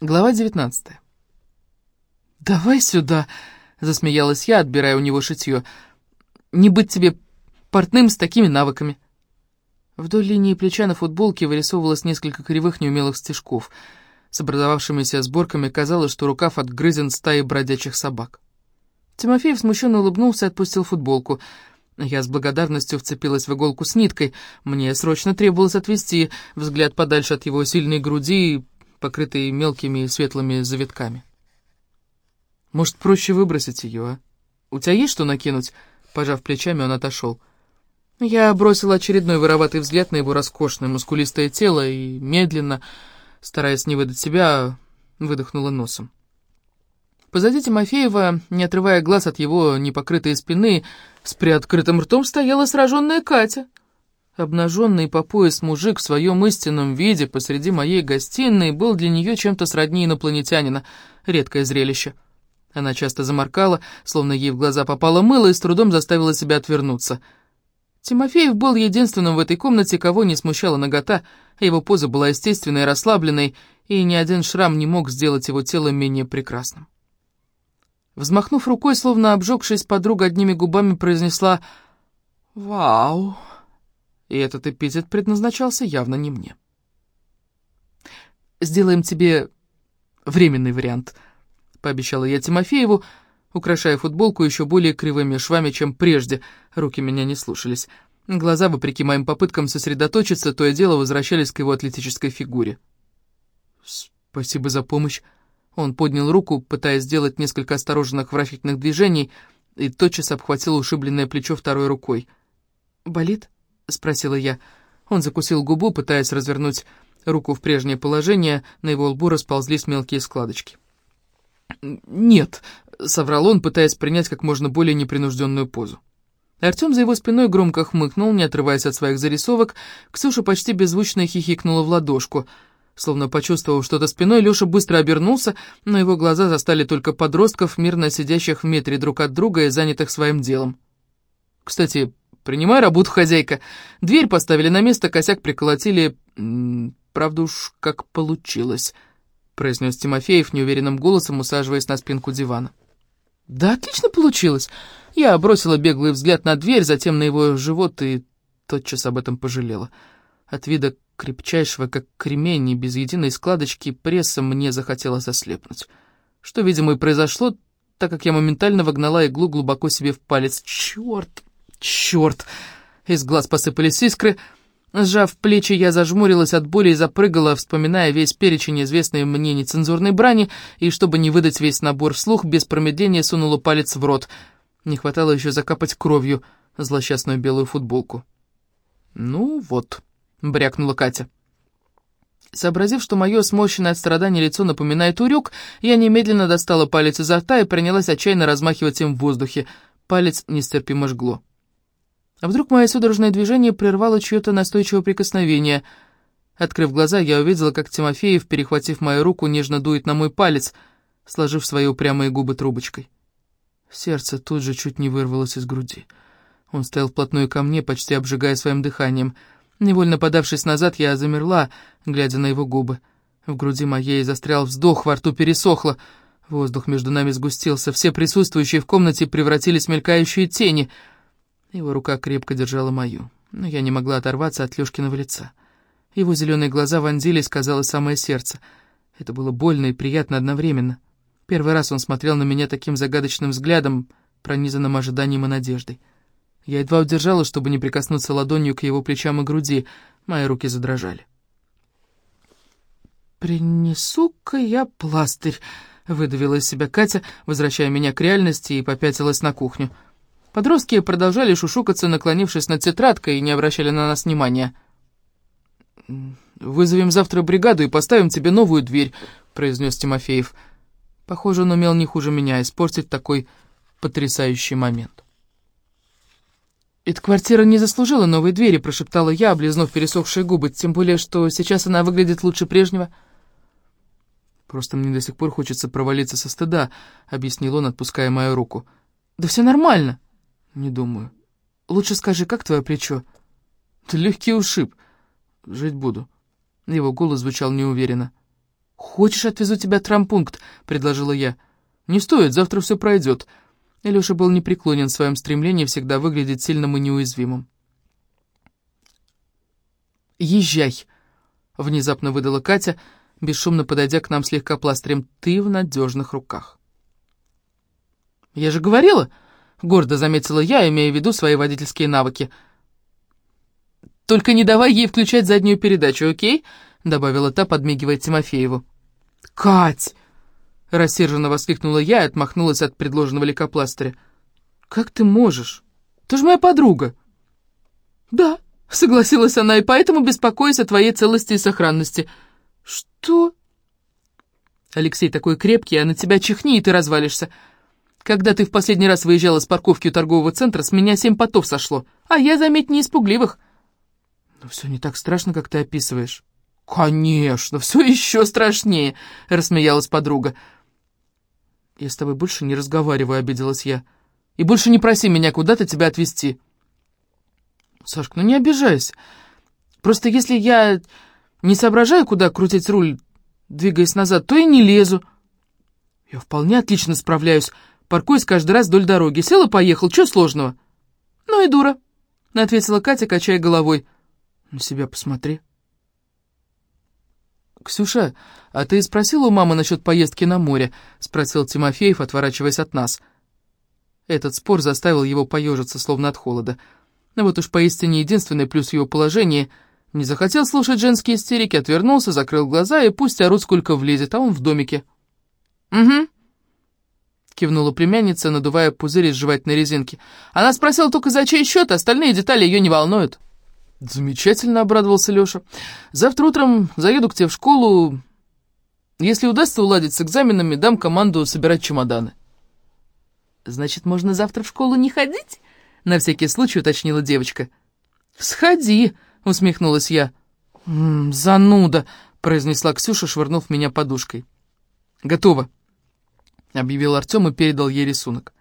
Глава 19 «Давай сюда!» — засмеялась я, отбирая у него шитье. «Не быть тебе портным с такими навыками!» Вдоль линии плеча на футболке вырисовывалось несколько кривых неумелых стежков. С образовавшимися сборками казалось, что рукав отгрызен стаей бродячих собак. Тимофеев смущенно улыбнулся и отпустил футболку. Я с благодарностью вцепилась в иголку с ниткой. Мне срочно требовалось отвести взгляд подальше от его сильной груди покрытый мелкими светлыми завитками. «Может, проще выбросить ее, а? У тебя есть что накинуть?» Пожав плечами, он отошел. Я бросила очередной вороватый взгляд на его роскошное мускулистое тело и медленно, стараясь не выдать себя, выдохнула носом. Позади Тимофеева, не отрывая глаз от его непокрытой спины, с приоткрытым ртом стояла сраженная Катя — Обнаженный по пояс мужик в своем истинном виде посреди моей гостиной был для нее чем-то сродни инопланетянина. Редкое зрелище. Она часто заморкала, словно ей в глаза попало мыло, и с трудом заставила себя отвернуться. Тимофеев был единственным в этой комнате, кого не смущала нагота, а его поза была естественной и расслабленной, и ни один шрам не мог сделать его тело менее прекрасным. Взмахнув рукой, словно обжегшись, подруга одними губами произнесла «Вау!» И этот эпитет предназначался явно не мне. «Сделаем тебе временный вариант», — пообещала я Тимофееву, украшая футболку еще более кривыми швами, чем прежде. Руки меня не слушались. Глаза, вопреки моим попыткам сосредоточиться, то и дело возвращались к его атлетической фигуре. «Спасибо за помощь». Он поднял руку, пытаясь сделать несколько осторожных вращательных движений, и тотчас обхватил ушибленное плечо второй рукой. «Болит?» — спросила я. Он закусил губу, пытаясь развернуть руку в прежнее положение, на его лбу расползлись мелкие складочки. «Нет», — соврал он, пытаясь принять как можно более непринужденную позу. Артем за его спиной громко хмыкнул, не отрываясь от своих зарисовок. Ксюша почти беззвучно хихикнула в ладошку. Словно почувствовав что-то спиной, Леша быстро обернулся, но его глаза застали только подростков, мирно сидящих в метре друг от друга и занятых своим делом. Кстати, Принимай работу, хозяйка. Дверь поставили на место, косяк приколотили. Правда уж, как получилось», — произнес Тимофеев неуверенным голосом, усаживаясь на спинку дивана. «Да отлично получилось. Я бросила беглый взгляд на дверь, затем на его живот и тотчас об этом пожалела. От вида крепчайшего, как кремень, и без единой складочки пресса мне захотелось ослепнуть. Что, видимо, и произошло, так как я моментально вогнала иглу глубоко себе в палец. Черт! Черт! Из глаз посыпались искры. Сжав плечи, я зажмурилась от боли и запрыгала, вспоминая весь перечень известной мне нецензурной брани, и, чтобы не выдать весь набор вслух, без промедления сунула палец в рот. Не хватало еще закапать кровью злосчастную белую футболку. «Ну вот», — брякнула Катя. Сообразив, что мое сморщенное от страдания лицо напоминает урюк, я немедленно достала палец изо рта и принялась отчаянно размахивать им в воздухе. Палец нестерпимо жгло. А вдруг мое судорожное движение прервало чье-то настойчивое прикосновение. Открыв глаза, я увидела, как Тимофеев, перехватив мою руку, нежно дует на мой палец, сложив свои упрямые губы трубочкой. Сердце тут же чуть не вырвалось из груди. Он стоял вплотную ко мне, почти обжигая своим дыханием. Невольно подавшись назад, я замерла, глядя на его губы. В груди моей застрял вздох, во рту пересохло. Воздух между нами сгустился, все присутствующие в комнате превратились в мелькающие тени — его рука крепко держала мою, но я не могла оторваться от Лёшкиного лица. Его зеленые глаза вонзились, казалось, самое сердце. Это было больно и приятно одновременно. Первый раз он смотрел на меня таким загадочным взглядом, пронизанным ожиданием и надеждой. Я едва удержала, чтобы не прикоснуться ладонью к его плечам и груди. Мои руки задрожали. «Принесу-ка я пластырь», — выдавила из себя Катя, возвращая меня к реальности, и попятилась на кухню. Подростки продолжали шушукаться, наклонившись над тетрадкой, и не обращали на нас внимания. «Вызовем завтра бригаду и поставим тебе новую дверь», — произнес Тимофеев. Похоже, он умел не хуже меня испортить такой потрясающий момент. «Эта квартира не заслужила новой двери», — прошептала я, облизнув пересохшие губы, тем более, что сейчас она выглядит лучше прежнего. «Просто мне до сих пор хочется провалиться со стыда», — объяснил он, отпуская мою руку. «Да все нормально», «Не думаю. Лучше скажи, как твое плечо?» «Легкий ушиб. Жить буду». Его голос звучал неуверенно. «Хочешь, отвезу тебя в трампункт?» — предложила я. «Не стоит, завтра все пройдет». Илюша был непреклонен в своем стремлении всегда выглядеть сильным и неуязвимым. «Езжай!» — внезапно выдала Катя, бесшумно подойдя к нам слегка пластырем. «Ты в надежных руках». «Я же говорила!» — гордо заметила я, имея в виду свои водительские навыки. «Только не давай ей включать заднюю передачу, окей?» — добавила та, подмигивая Тимофееву. «Кать!» — рассерженно воскликнула я и отмахнулась от предложенного лейкопластыря. «Как ты можешь? Ты же моя подруга!» «Да», — согласилась она, — «и поэтому беспокоюсь о твоей целости и сохранности». «Что?» «Алексей такой крепкий, а на тебя чихни, и ты развалишься. Когда ты в последний раз выезжала с парковки у торгового центра, с меня семь потов сошло, а я, заметь, не испугливых». «Ну все не так страшно, как ты описываешь». «Конечно, все еще страшнее», — рассмеялась подруга. «Я с тобой больше не разговариваю», — обиделась я. «И больше не проси меня куда-то тебя отвезти». «Сашка, ну не обижайся. Просто если я не соображаю, куда крутить руль, двигаясь назад, то и не лезу. Я вполне отлично справляюсь, паркуюсь каждый раз вдоль дороги. Сел и поехал, что сложного?» «Ну и дура», — ответила Катя, качая головой. «На себя посмотри». «Ксюша, а ты спросила у мамы насчет поездки на море?» — спросил Тимофеев, отворачиваясь от нас. Этот спор заставил его поежиться, словно от холода. Но вот уж поистине единственный плюс его положения — не захотел слушать женские истерики, отвернулся, закрыл глаза и пусть орут сколько влезет, а он в домике. «Угу», — кивнула племянница, надувая пузырь из жевательной резинки. «Она спросила только за чей счет, остальные детали ее не волнуют». «Замечательно», — обрадовался Лёша. «Завтра утром заеду к тебе в школу. Если удастся уладить с экзаменами, дам команду собирать чемоданы». «Значит, можно завтра в школу не ходить?» — на всякий случай уточнила девочка. «Сходи», — усмехнулась я. «М -м, «Зануда», — произнесла Ксюша, швырнув меня подушкой. «Готово», — объявил Артём и передал ей рисунок.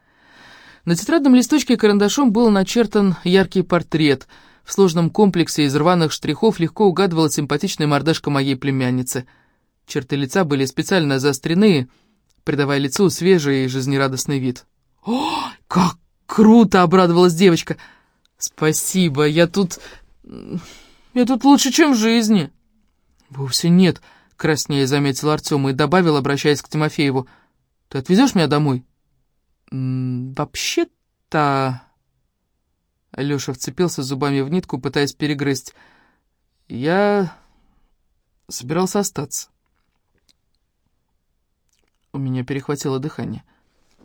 На тетрадном листочке карандашом был начертан яркий портрет — в сложном комплексе из рваных штрихов легко угадывалась симпатичная мордашка моей племянницы. Черты лица были специально заострены, придавая лицу свежий и жизнерадостный вид. «О, как круто!» — обрадовалась девочка. «Спасибо, я тут... я тут лучше, чем в жизни». «Вовсе нет», — краснее заметил Артем и добавил, обращаясь к Тимофееву. «Ты отвезешь меня домой?» «Вообще-то...» Лёша вцепился зубами в нитку, пытаясь перегрызть. «Я собирался остаться». У меня перехватило дыхание.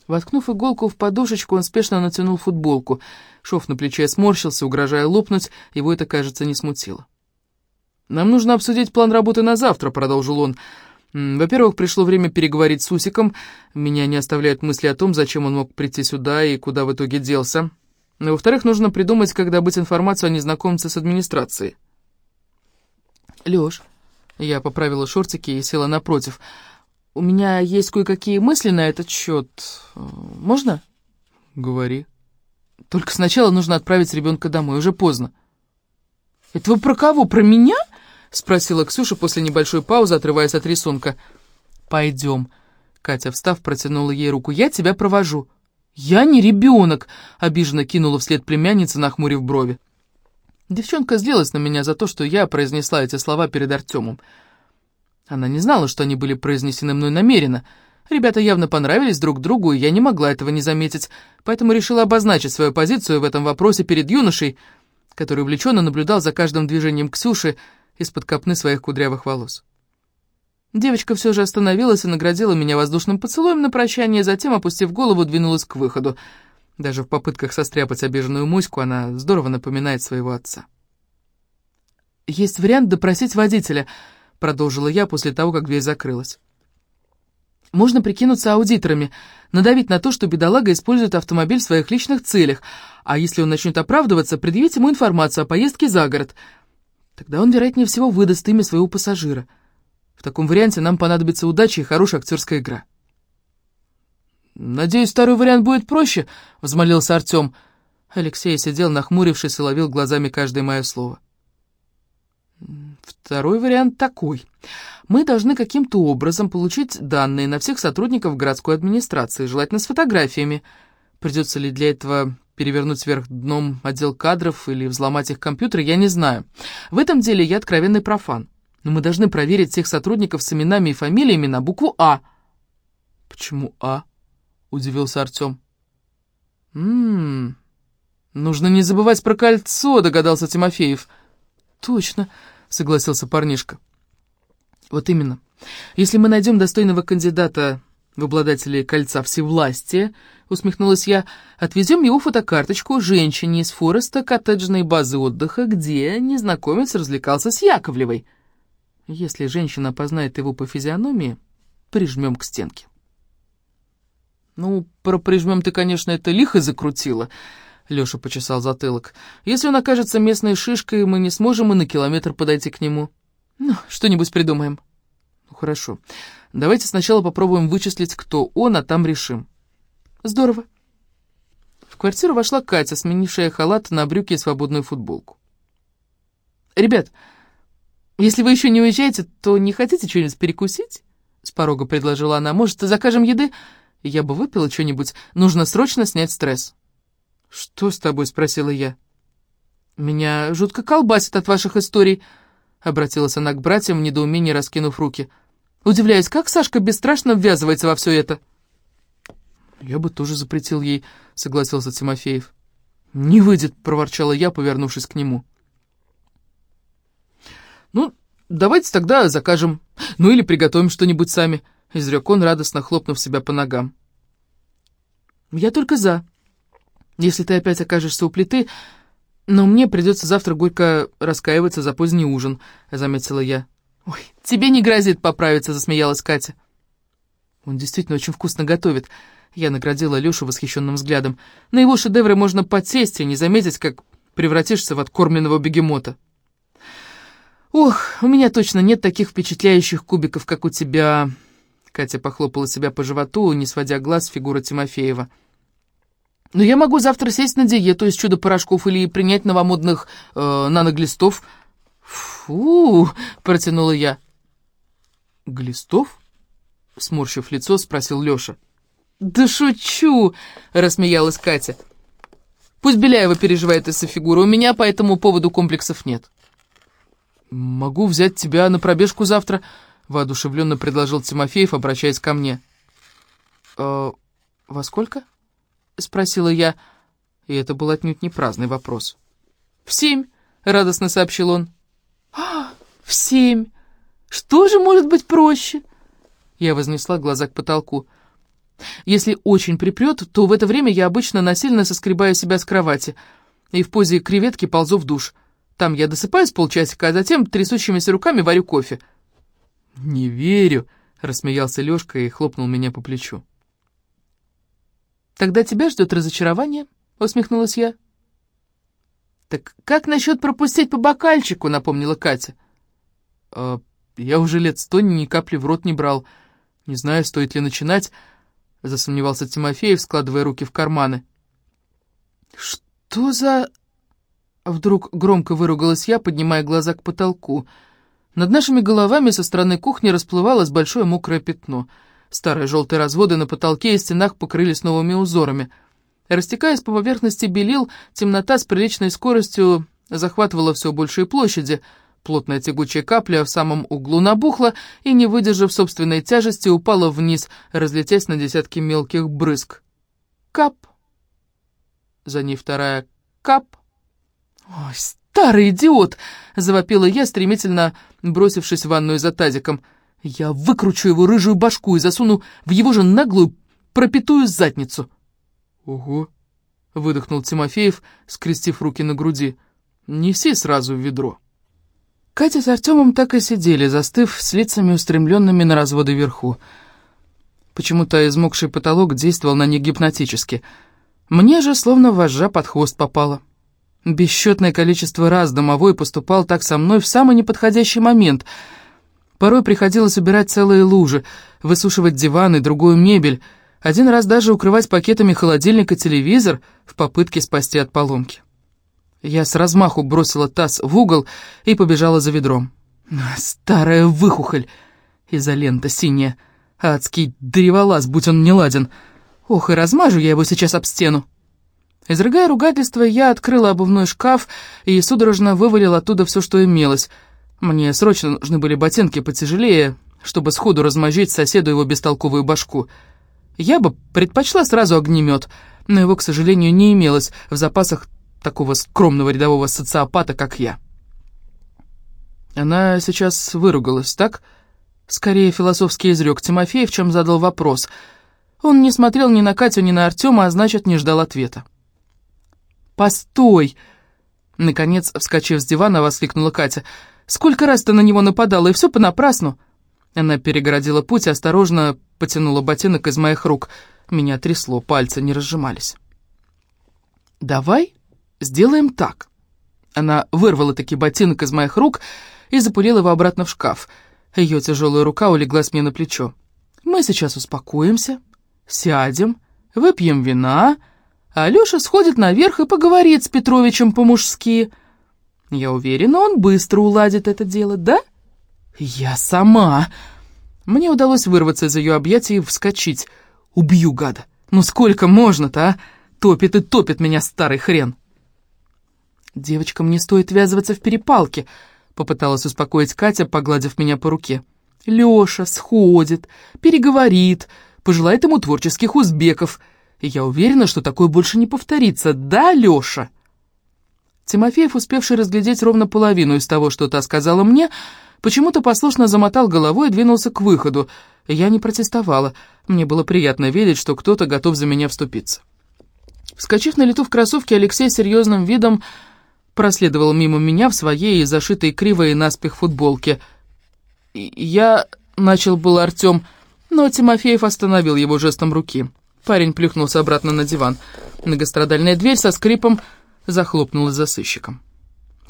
Воткнув иголку в подушечку, он спешно натянул футболку. Шов на плече сморщился, угрожая лопнуть, его это, кажется, не смутило. «Нам нужно обсудить план работы на завтра», — продолжил он. «Во-первых, пришло время переговорить с Усиком. Меня не оставляют мысли о том, зачем он мог прийти сюда и куда в итоге делся. Во-вторых, нужно придумать, как добыть информацию о незнакомце с администрацией. Лёш, я поправила шортики и села напротив. У меня есть кое-какие мысли на этот счет. Можно? Говори. Только сначала нужно отправить ребенка домой, уже поздно. Это вы про кого? Про меня? Спросила Ксюша после небольшой паузы, отрываясь от рисунка. Пойдем. Катя, встав, протянула ей руку. Я тебя провожу. «Я не ребенок!» — обиженно кинула вслед племянница, нахмурив брови. Девчонка злилась на меня за то, что я произнесла эти слова перед Артемом. Она не знала, что они были произнесены мной намеренно. Ребята явно понравились друг другу, и я не могла этого не заметить, поэтому решила обозначить свою позицию в этом вопросе перед юношей, который увлеченно наблюдал за каждым движением Ксюши из-под копны своих кудрявых волос. Девочка все же остановилась и наградила меня воздушным поцелуем на прощание, затем, опустив голову, двинулась к выходу. Даже в попытках состряпать обиженную муську она здорово напоминает своего отца. «Есть вариант допросить водителя», — продолжила я после того, как дверь закрылась. «Можно прикинуться аудиторами, надавить на то, что бедолага использует автомобиль в своих личных целях, а если он начнет оправдываться, предъявить ему информацию о поездке за город. Тогда он, вероятнее всего, выдаст имя своего пассажира». В таком варианте нам понадобится удача и хорошая актерская игра. «Надеюсь, второй вариант будет проще», — взмолился Артем. Алексей сидел, нахмурившись, и ловил глазами каждое мое слово. Второй вариант такой. Мы должны каким-то образом получить данные на всех сотрудников городской администрации, желательно с фотографиями. Придется ли для этого перевернуть вверх дном отдел кадров или взломать их компьютер, я не знаю. В этом деле я откровенный профан. Но мы должны проверить всех сотрудников с именами и фамилиями на букву «А». «Почему «А»?» — удивился Артем. «Ммм, нужно не забывать про кольцо», — догадался Тимофеев. «Точно», — согласился парнишка. «Вот именно. Если мы найдем достойного кандидата в обладателе кольца всевластия, усмехнулась я, отвезем его фотокарточку женщине из Фореста коттеджной базы отдыха, где незнакомец развлекался с Яковлевой. Если женщина опознает его по физиономии, прижмем к стенке. «Ну, про прижмем ты, конечно, это лихо закрутила», — Лёша почесал затылок. «Если он окажется местной шишкой, мы не сможем и на километр подойти к нему. Ну, что-нибудь придумаем». «Ну, хорошо. Давайте сначала попробуем вычислить, кто он, а там решим». «Здорово». В квартиру вошла Катя, сменившая халат на брюки и свободную футболку. «Ребят, если вы еще не уезжаете, то не хотите что-нибудь перекусить?» С порога предложила она. «Может, закажем еды?» Я бы выпила что-нибудь. Нужно срочно снять стресс». «Что с тобой?» — спросила я. «Меня жутко колбасит от ваших историй», — обратилась она к братьям, в недоумении раскинув руки. «Удивляюсь, как Сашка бесстрашно ввязывается во все это?» «Я бы тоже запретил ей», — согласился Тимофеев. «Не выйдет», — проворчала я, повернувшись к нему. «Ну, давайте тогда закажем. Ну или приготовим что-нибудь сами», — изрек он, радостно хлопнув себя по ногам. «Я только за. Если ты опять окажешься у плиты, но мне придется завтра горько раскаиваться за поздний ужин», — заметила я. «Ой, тебе не грозит поправиться», — засмеялась Катя. «Он действительно очень вкусно готовит», — я наградила Лешу восхищенным взглядом. «На его шедевры можно подсесть и не заметить, как превратишься в откормленного бегемота». «Ох, у меня точно нет таких впечатляющих кубиков, как у тебя», Катя похлопала себя по животу, не сводя глаз с фигуры Тимофеева. «Но я могу завтра сесть на диету из чудо-порошков или принять новомодных э, наноглистов». «Фу!» — протянула я. «Глистов?» — сморщив лицо, спросил Лёша. «Да шучу!» — рассмеялась Катя. «Пусть Беляева переживает из-за фигуры, у меня по этому поводу комплексов нет». «Могу взять тебя на пробежку завтра», — воодушевленно предложил Тимофеев, обращаясь ко мне. «Э, «Во сколько?» — спросила я, и это был отнюдь не праздный вопрос. «В семь», — радостно сообщил он. «А, в семь! Что же может быть проще?» Я вознесла глаза к потолку. «Если очень припрет, то в это время я обычно насильно соскребаю себя с кровати и в позе креветки ползу в душ. Там я досыпаю с полчасика, а затем трясущимися руками варю кофе». «Не верю», — рассмеялся Лёшка и хлопнул меня по плечу. «Тогда тебя ждет разочарование», — усмехнулась я. «Так как насчет пропустить по бокальчику?» — напомнила Катя. «Э, «Я уже лет сто ни капли в рот не брал. Не знаю, стоит ли начинать», — засомневался Тимофеев, складывая руки в карманы. «Что за...» Вдруг громко выругалась я, поднимая глаза к потолку. Над нашими головами со стороны кухни расплывалось большое мокрое пятно. Старые желтые разводы на потолке и стенах покрылись новыми узорами. Растекаясь по поверхности белил, темнота с приличной скоростью захватывала все большие площади. Плотная тягучая капля в самом углу набухла и, не выдержав собственной тяжести, упала вниз, разлетясь на десятки мелких брызг. Кап. За ней вторая кап. «Ой, старый идиот!» — завопила я, стремительно бросившись в ванную за тазиком. «Я выкручу его рыжую башку и засуну в его же наглую пропитую задницу!» «Ого!» — выдохнул Тимофеев, скрестив руки на груди. «Неси сразу в ведро». Катя с Артемом так и сидели, застыв с лицами устремленными на разводы вверху. Почему-то измокший потолок действовал на них гипнотически. Мне же словно вожжа под хвост попало. Бесчетное количество раз домовой поступал так со мной в самый неподходящий момент. Порой приходилось убирать целые лужи, высушивать диван и другую мебель, один раз даже укрывать пакетами холодильник и телевизор в попытке спасти от поломки. Я с размаху бросила таз в угол и побежала за ведром. Старая выхухоль, изолента синяя, адский древолаз, будь он не ладен. Ох, и размажу я его сейчас об стену. Изрыгая ругательство, я открыла обувной шкаф и судорожно вывалила оттуда все, что имелось. Мне срочно нужны были ботинки потяжелее, чтобы сходу размозжить соседу его бестолковую башку. Я бы предпочла сразу огнемет, но его, к сожалению, не имелось в запасах такого скромного рядового социопата, как я. Она сейчас выругалась, так? Скорее философский изрек Тимофеев, чем задал вопрос. Он не смотрел ни на Катю, ни на Артема, а значит, не ждал ответа. «Постой!» Наконец, вскочив с дивана, воскликнула Катя. «Сколько раз ты на него нападала, и все понапрасну!» Она перегородила путь и осторожно потянула ботинок из моих рук. Меня трясло, пальцы не разжимались. «Давай сделаем так». Она вырвала таки ботинок из моих рук и запулила его обратно в шкаф. Ее тяжелая рука улеглась мне на плечо. «Мы сейчас успокоимся, сядем, выпьем вина...» Алёша сходит наверх и поговорит с Петровичем по-мужски. Я уверена, он быстро уладит это дело, да? Я сама. Мне удалось вырваться из ее объятий и вскочить. Убью гада. Ну сколько можно-то, а? Топит и топит меня старый хрен. Девочкам не стоит ввязываться в перепалки, попыталась успокоить Катя, погладив меня по руке. Лёша сходит, переговорит, пожелает ему творческих узбеков — и я уверена, что такое больше не повторится. Да, Лёша?» Тимофеев, успевший разглядеть ровно половину из того, что та сказала мне, почему-то послушно замотал головой и двинулся к выходу. Я не протестовала. Мне было приятно видеть, что кто-то готов за меня вступиться. Вскочив на лету в кроссовке, Алексей серьезным видом проследовал мимо меня в своей зашитой криво и наспех футболке. Я начал был Артем, но Тимофеев остановил его жестом руки. Парень плюхнулся обратно на диван. Многострадальная дверь со скрипом захлопнулась за сыщиком.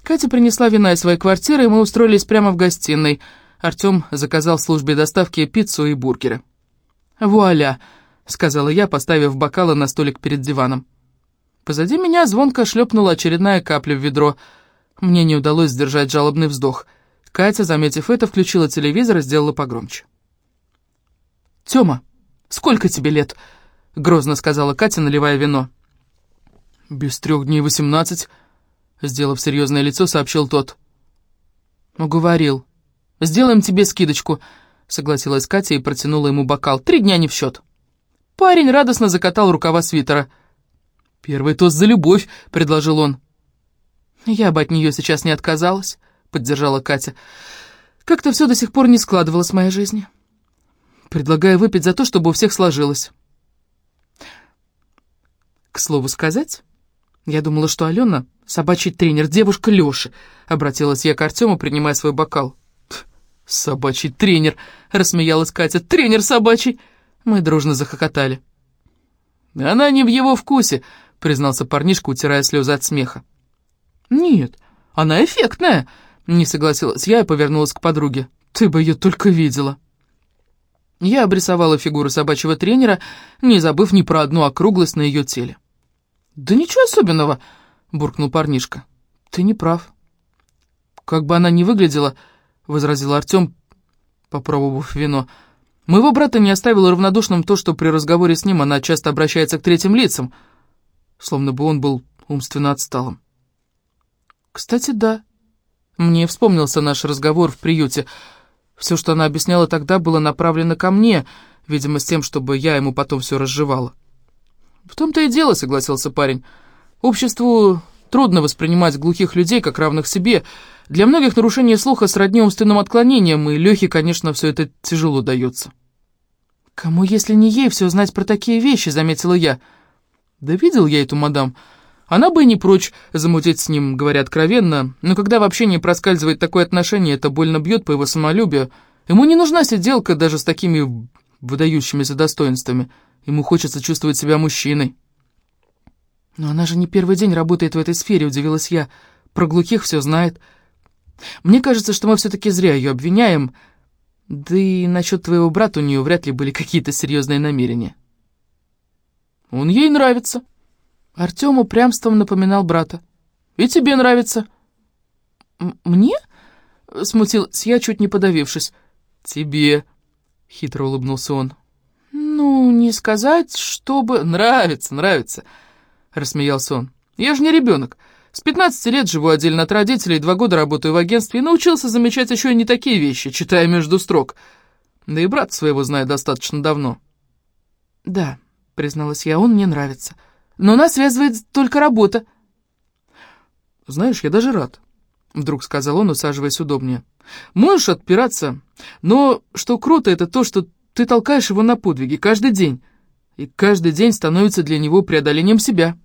Катя принесла вина из своей квартиры, и мы устроились прямо в гостиной. Артем заказал в службе доставки пиццу и бургеры. «Вуаля!» — сказала я, поставив бокалы на столик перед диваном. Позади меня звонко шлепнула очередная капля в ведро. Мне не удалось сдержать жалобный вздох. Катя, заметив это, включила телевизор и сделала погромче. «Тёма, сколько тебе лет?» — грозно сказала Катя, наливая вино. «Без трех дней восемнадцать», — сделав серьезное лицо, сообщил тот. «Уговорил. Сделаем тебе скидочку», — согласилась Катя и протянула ему бокал. «Три дня не в счет». Парень радостно закатал рукава свитера. «Первый тост за любовь», — предложил он. «Я бы от нее сейчас не отказалась», — поддержала Катя. «Как-то все до сих пор не складывалось в моей жизни. Предлагаю выпить за то, чтобы у всех сложилось». К слову сказать, я думала, что Алена — собачий тренер, девушка Лёши, — обратилась я к Артему, принимая свой бокал. «Собачий тренер!» — рассмеялась Катя. «Тренер собачий!» Мы дружно захохотали. «Она не в его вкусе», — признался парнишка, утирая слезы от смеха. «Нет, она эффектная», — не согласилась я и повернулась к подруге. «Ты бы ее только видела». Я обрисовала фигуру собачьего тренера, не забыв ни про одну округлость на ее теле. «Да ничего особенного», — буркнул парнишка. «Ты не прав». «Как бы она ни выглядела», — возразил Артем, попробовав вино, — «моего брата не оставило равнодушным то, что при разговоре с ним она часто обращается к третьим лицам, словно бы он был умственно отсталым». «Кстати, да. Мне вспомнился наш разговор в приюте. Все, что она объясняла тогда, было направлено ко мне, видимо, с тем, чтобы я ему потом все разжевала». «В том-то и дело», — согласился парень. «Обществу трудно воспринимать глухих людей как равных себе. Для многих нарушение слуха сродни умственным отклонением, и Лехе, конечно, все это тяжело дается». «Кому, если не ей, все знать про такие вещи?» — заметила я. «Да видел я эту мадам. Она бы и не прочь замутить с ним, говоря откровенно, но когда в общении проскальзывает такое отношение, это больно бьет по его самолюбию. Ему не нужна сиделка даже с такими выдающимися достоинствами». Ему хочется чувствовать себя мужчиной. «Но она же не первый день работает в этой сфере», — удивилась я. «Про глухих все знает. Мне кажется, что мы все-таки зря ее обвиняем. Да и насчет твоего брата у нее вряд ли были какие-то серьезные намерения». «Он ей нравится». Артем упрямством напоминал брата. «И тебе нравится». «Мне? — смутилась я, чуть не подавившись. «Тебе», — хитро улыбнулся он. «Ну, не сказать, чтобы...» «Нравится, нравится», — рассмеялся он. «Я же не ребенок. С 15 лет живу отдельно от родителей, два года работаю в агентстве и научился замечать еще и не такие вещи, читая между строк. Да и брат своего знаю достаточно давно». «Да», — призналась я, — «он мне нравится. Но нас связывает только работа». «Знаешь, я даже рад», — вдруг сказал он, усаживаясь удобнее. «Можешь отпираться, но что круто, это то, что ты толкаешь его на подвиги каждый день, и каждый день становится для него преодолением себя».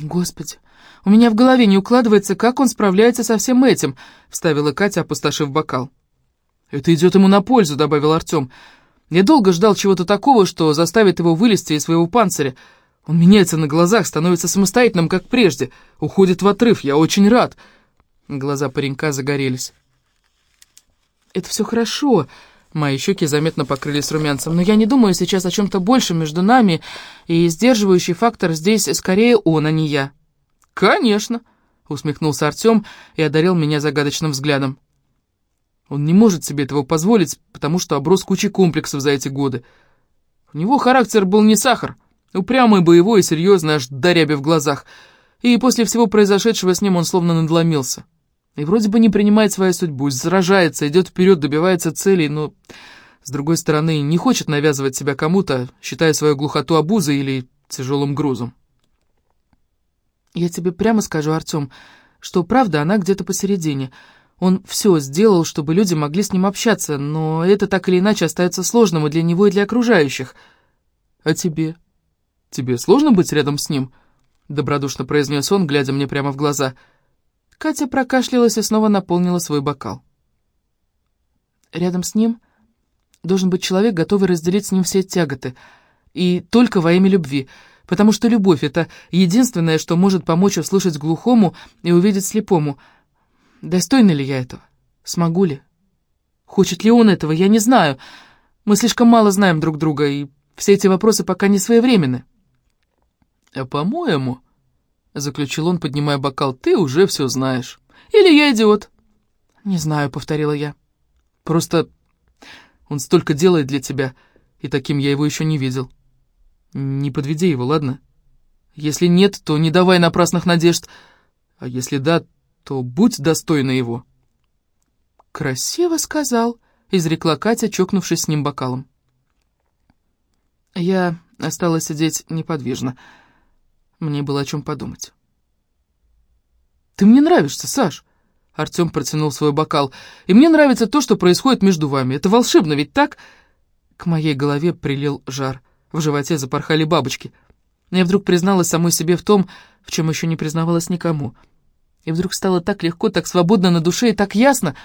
«Господи, у меня в голове не укладывается, как он справляется со всем этим», — вставила Катя, опустошив бокал. «Это идет ему на пользу», — добавил Артем. «Я долго ждал чего-то такого, что заставит его вылезти из своего панциря. Он меняется на глазах, становится самостоятельным, как прежде, уходит в отрыв. Я очень рад». Глаза паренька загорелись. «Это все хорошо», Мои щеки заметно покрылись румянцем, но я не думаю сейчас о чем-то большем между нами, и сдерживающий фактор здесь скорее он, а не я. «Конечно», — усмехнулся Артем и одарил меня загадочным взглядом. Он не может себе этого позволить, потому что оброс кучей комплексов за эти годы. У него характер был не сахар, упрямый, боевой и серьезный, аж до в глазах. И после всего произошедшего с ним он словно надломился. И вроде бы не принимает свою судьбу, заражается, идет вперед, добивается целей, но, с другой стороны, не хочет навязывать себя кому-то, считая свою глухоту обузой или тяжелым грузом. Я тебе прямо скажу, Артем, что правда она где-то посередине — он все сделал, чтобы люди могли с ним общаться, но это так или иначе остается сложным и для него, и для окружающих. «А тебе? Тебе сложно быть рядом с ним?» — добродушно произнес он, глядя мне прямо в глаза. Катя прокашлялась и снова наполнила свой бокал. «Рядом с ним должен быть человек, готовый разделить с ним все тяготы, и только во имя любви, потому что любовь — это единственное, что может помочь услышать глухому и увидеть слепому — Достойна ли я этого? Смогу ли? Хочет ли он этого, я не знаю. Мы слишком мало знаем друг друга, и все эти вопросы пока не своевременны. «А по-моему», — заключил он, поднимая бокал, — «ты уже все знаешь. Или я идиот?» «Не знаю», — повторила я. «Просто он столько делает для тебя, и таким я его еще не видел. Не подведи его, ладно? Если нет, то не давай напрасных надежд, а если да, то будь достойна его». «Красиво сказал», — изрекла Катя, чокнувшись с ним бокалом. Я осталась сидеть неподвижно. Мне было о чем подумать. «Ты мне нравишься, Саш!» Артем протянул свой бокал. «И мне нравится то, что происходит между вами. Это волшебно, ведь так?» К моей голове прилил жар. В животе запорхали бабочки. Я вдруг призналась самой себе в том, в чем еще не признавалась никому — и вдруг стало так легко, так свободно на душе и так ясно.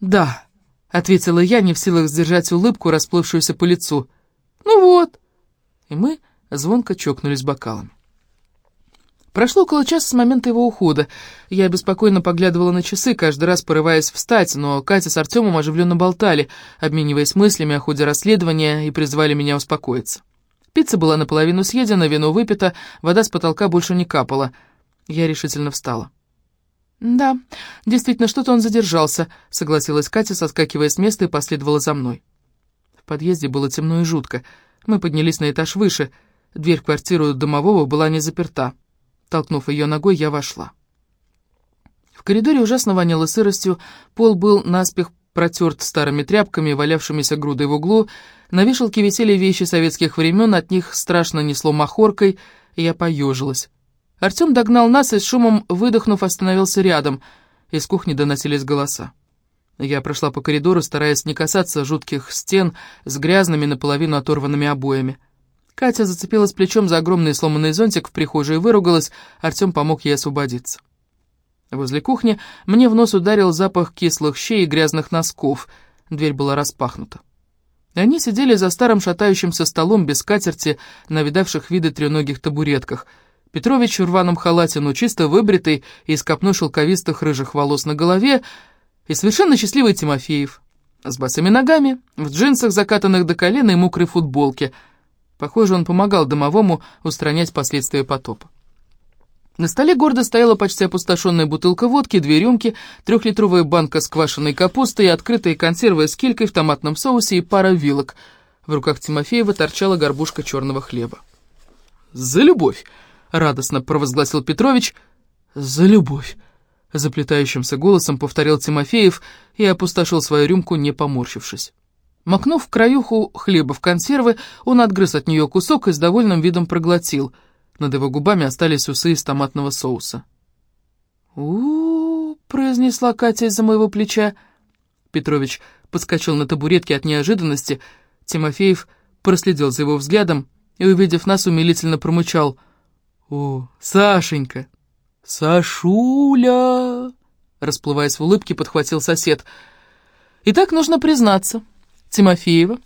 «Да», — ответила я, не в силах сдержать улыбку, расплывшуюся по лицу. «Ну вот». И мы звонко чокнулись бокалами. Прошло около часа с момента его ухода. Я беспокойно поглядывала на часы, каждый раз порываясь встать, но Катя с Артемом оживленно болтали, обмениваясь мыслями о ходе расследования и призвали меня успокоиться. Пицца была наполовину съедена, вино выпито, вода с потолка больше не капала — я решительно встала. «Да, действительно, что-то он задержался», — согласилась Катя, соскакивая с места и последовала за мной. В подъезде было темно и жутко. Мы поднялись на этаж выше. Дверь в квартиру домового была не заперта. Толкнув ее ногой, я вошла. В коридоре ужасно воняло сыростью, пол был наспех протерт старыми тряпками, валявшимися грудой в углу, на вешалке висели вещи советских времен, от них страшно несло махоркой, и я поежилась. Артем догнал нас и с шумом выдохнув остановился рядом. Из кухни доносились голоса. Я прошла по коридору, стараясь не касаться жутких стен с грязными наполовину оторванными обоями. Катя зацепилась плечом за огромный сломанный зонтик в прихожей и выругалась, Артем помог ей освободиться. Возле кухни мне в нос ударил запах кислых щей и грязных носков. Дверь была распахнута. Они сидели за старым шатающимся столом без скатерти на видавших виды треногих табуретках — Петрович в рваном халате, но чисто выбритый и с копной шелковистых рыжих волос на голове, и совершенно счастливый Тимофеев, с босыми ногами, в джинсах, закатанных до колена и мокрой футболке. Похоже, он помогал домовому устранять последствия потопа. На столе гордо стояла почти опустошенная бутылка водки, две рюмки, трехлитровая банка с квашеной капустой, открытые консервы с килькой в томатном соусе и пара вилок. В руках Тимофеева торчала горбушка черного хлеба. «За любовь!» — радостно провозгласил Петрович. «За любовь!» — заплетающимся голосом повторил Тимофеев и опустошил свою рюмку, не поморщившись. Макнув краюху хлеба в консервы, он отгрыз от нее кусок и с довольным видом проглотил — над его губами остались усы из томатного соуса. у, произнесла Катя из-за моего плеча. Петрович подскочил на табуретке от неожиданности. Тимофеев проследил за его взглядом и, увидев нас, умилительно промычал. «О, Сашенька! Сашуля!» Расплываясь в улыбке, подхватил сосед. «И так нужно признаться, Тимофеева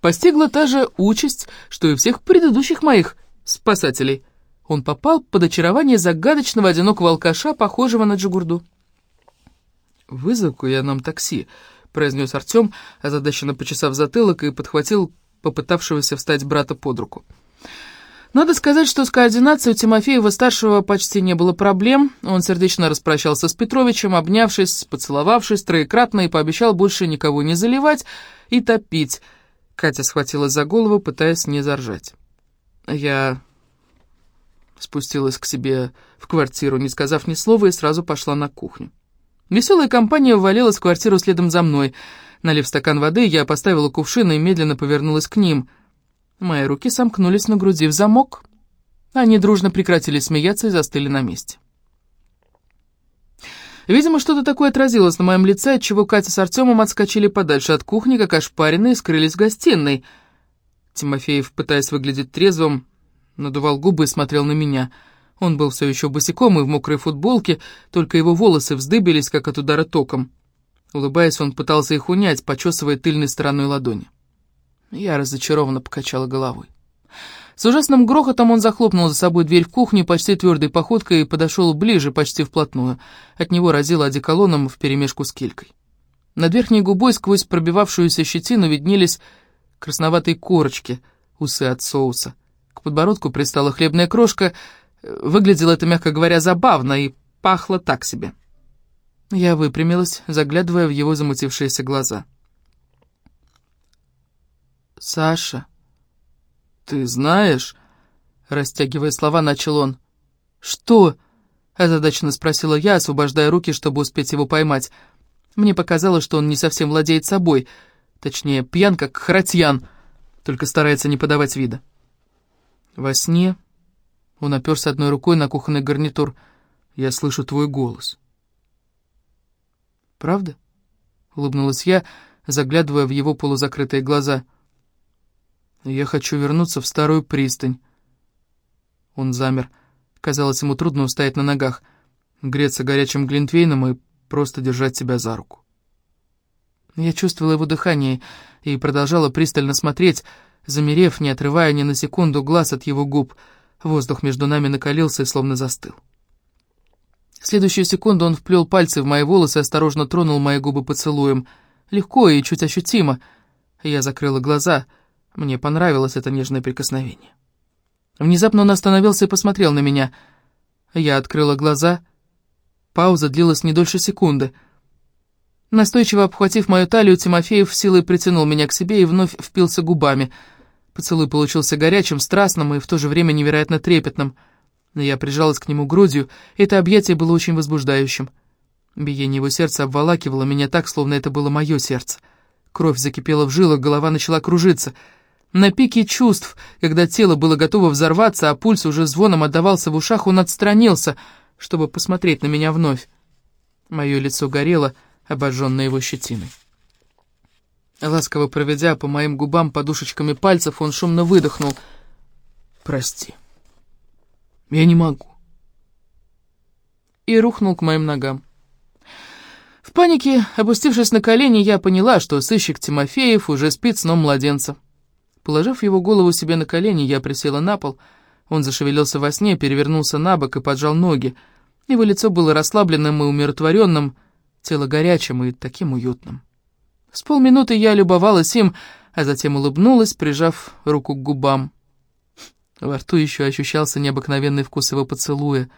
постигла та же участь, что и всех предыдущих моих спасателей. Он попал под очарование загадочного одинокого алкаша, похожего на Джигурду. «Вызову я нам такси», — произнес Артем, озадаченно почесав затылок и подхватил попытавшегося встать брата под руку. Надо сказать, что с координацией у Тимофеева-старшего почти не было проблем. Он сердечно распрощался с Петровичем, обнявшись, поцеловавшись троекратно и пообещал больше никого не заливать и топить. Катя схватилась за голову, пытаясь не заржать. Я спустилась к себе в квартиру, не сказав ни слова, и сразу пошла на кухню. Веселая компания ввалилась в квартиру следом за мной. Налив стакан воды, я поставила кувшин и медленно повернулась к ним. Мои руки сомкнулись на груди в замок. Они дружно прекратили смеяться и застыли на месте. Видимо, что-то такое отразилось на моем лице, отчего Катя с Артемом отскочили подальше от кухни, как ошпаренные, и скрылись в гостиной — Тимофеев, пытаясь выглядеть трезвым, надувал губы и смотрел на меня. Он был все еще босиком и в мокрой футболке, только его волосы вздыбились, как от удара током. Улыбаясь, он пытался их унять, почесывая тыльной стороной ладони. Я разочарованно покачала головой. С ужасным грохотом он захлопнул за собой дверь в кухню почти твердой походкой и подошел ближе, почти вплотную. От него разило одеколоном вперемешку с килькой. Над верхней губой сквозь пробивавшуюся щетину виднелись красноватой корочки, усы от соуса. К подбородку пристала хлебная крошка. Выглядело это, мягко говоря, забавно и пахло так себе. Я выпрямилась, заглядывая в его замутившиеся глаза. «Саша, ты знаешь...» Растягивая слова, начал он. «Что?» — озадаченно спросила я, освобождая руки, чтобы успеть его поймать. Мне показалось, что он не совсем владеет собой — Точнее, пьян, как харатьян, только старается не подавать вида. Во сне он оперся одной рукой на кухонный гарнитур. «Я слышу твой голос». «Правда?» — улыбнулась я, заглядывая в его полузакрытые глаза. «Я хочу вернуться в старую пристань». Он замер. Казалось, ему трудно устоять на ногах, греться горячим глинтвейном и просто держать себя за руку. Я чувствовала его дыхание и продолжала пристально смотреть, замерев, не отрывая ни на секунду глаз от его губ. Воздух между нами накалился и словно застыл. В следующую секунду он вплел пальцы в мои волосы и осторожно тронул мои губы поцелуем. Легко и чуть ощутимо. Я закрыла глаза. Мне понравилось это нежное прикосновение. Внезапно он остановился и посмотрел на меня. Я открыла глаза. Пауза длилась не дольше секунды — Настойчиво обхватив мою талию, Тимофеев силой притянул меня к себе и вновь впился губами. Поцелуй получился горячим, страстным и в то же время невероятно трепетным. Я прижалась к нему грудью, это объятие было очень возбуждающим. Биение его сердца обволакивало меня так, словно это было мое сердце. Кровь закипела в жилах, голова начала кружиться. На пике чувств, когда тело было готово взорваться, а пульс уже звоном отдавался в ушах, он отстранился, чтобы посмотреть на меня вновь. Мое лицо горело, обожженной его щетиной. Ласково проведя по моим губам подушечками пальцев, он шумно выдохнул. «Прости. Я не могу». И рухнул к моим ногам. В панике, опустившись на колени, я поняла, что сыщик Тимофеев уже спит сном младенца. Положив его голову себе на колени, я присела на пол. Он зашевелился во сне, перевернулся на бок и поджал ноги. Его лицо было расслабленным и умиротворенным, тело горячим и таким уютным. С полминуты я любовалась им, а затем улыбнулась, прижав руку к губам. Во рту еще ощущался необыкновенный вкус его поцелуя.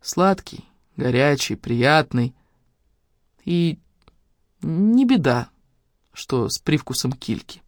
Сладкий, горячий, приятный. И не беда, что с привкусом кильки.